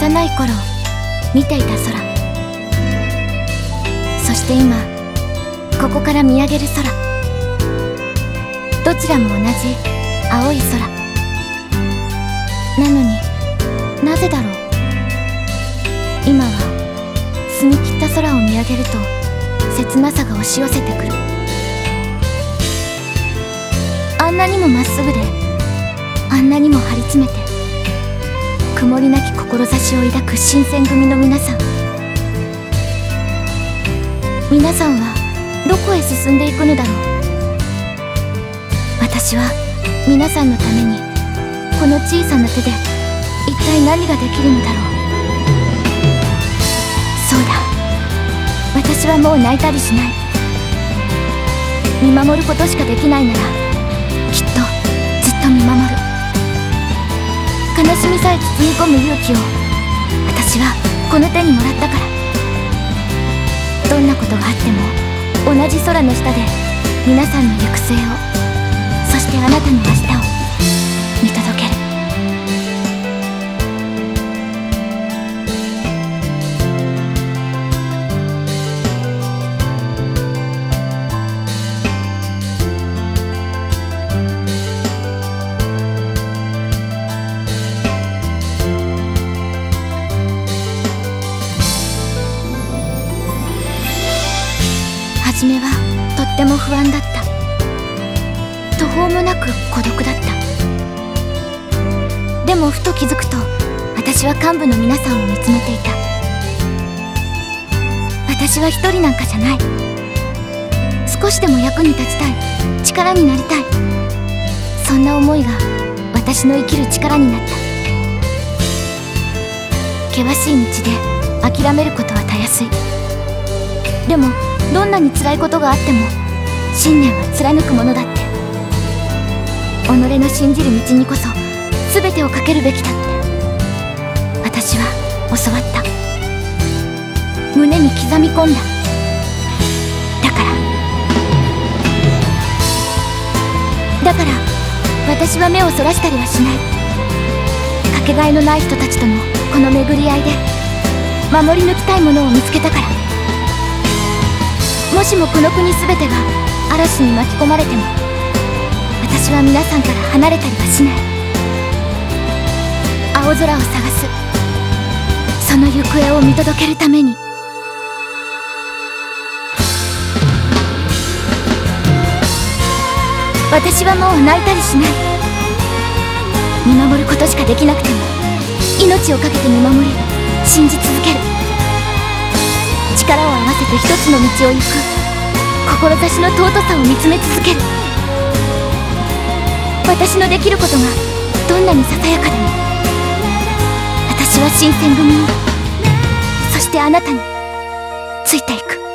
幼い頃見ていた空。そして今ここから見上げる空。どちらも同じ青い空。なのになぜだろう。今は澄み切った空を見上げると切なさが押し寄せてくる。あんなにもまっすぐであんなにも張り詰めて曇りなき志を抱く新選組の皆さん。皆さんはどこへ進んでいくのだろう。私は皆さんのためにこの小さな手で一体何ができるのだろう。そうだ。私はもう泣いたりしない。見守ることしかできないならきっとずっと見守る。悲しみさえ包み込む勇気を私はこの手にもらったから。どんなことがあっても同じ空の下で皆さんの行く末を。そしてあなたの明日を。初めはとっても不安だった。途方もなく孤独だった。でもふと気づくと私は幹部の皆さんを見つめていた。私は一人なんかじゃない。少しでも役に立ちたい。力になりたい。そんな思いが私の生きる力になった。険しい道で諦めることはたやすい。でもどんなに辛いことがあっても信念は貫くものだって。己の信じる道にこそ全てをかけるべきだって。私は教わった。胸に刻み込んだ。だから。だから私は目をそらしたりはしない。かけがえのない人たちとのこの巡り合いで守り抜きたいものを見つけたから。もしもこの国全てが嵐に巻き込まれても私は皆さんから離れたりはしない。青空を探す。その行方を見届けるために。私はもう泣いたりしない。見守ることしかできなくても命を懸けて見守り信じ続ける。力を合わせて一つの道を行く。志の尊さを見つめ続ける。私のできることがどんなにささやかでも。私は新選組にそしてあなたについていく。